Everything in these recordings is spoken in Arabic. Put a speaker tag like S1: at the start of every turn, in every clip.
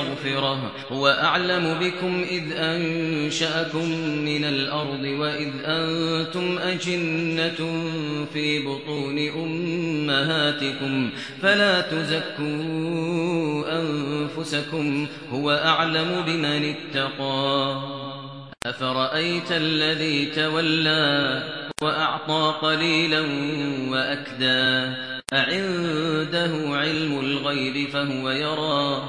S1: مغفرة هو أعلم بكم إذ أنشأكم من الأرض وإذ أنتم أجنة في بطون أمهاتكم فلا تزكوا أنفسكم هو أعلم بمن اتقى أفرأيت الذي تولى وأعطى قليلا وأكدى أعنده علم الغيب فهو يرى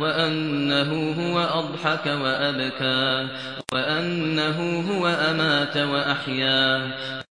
S1: وأنه هو أضحك وأبكى وأنه هو أمات وأحيا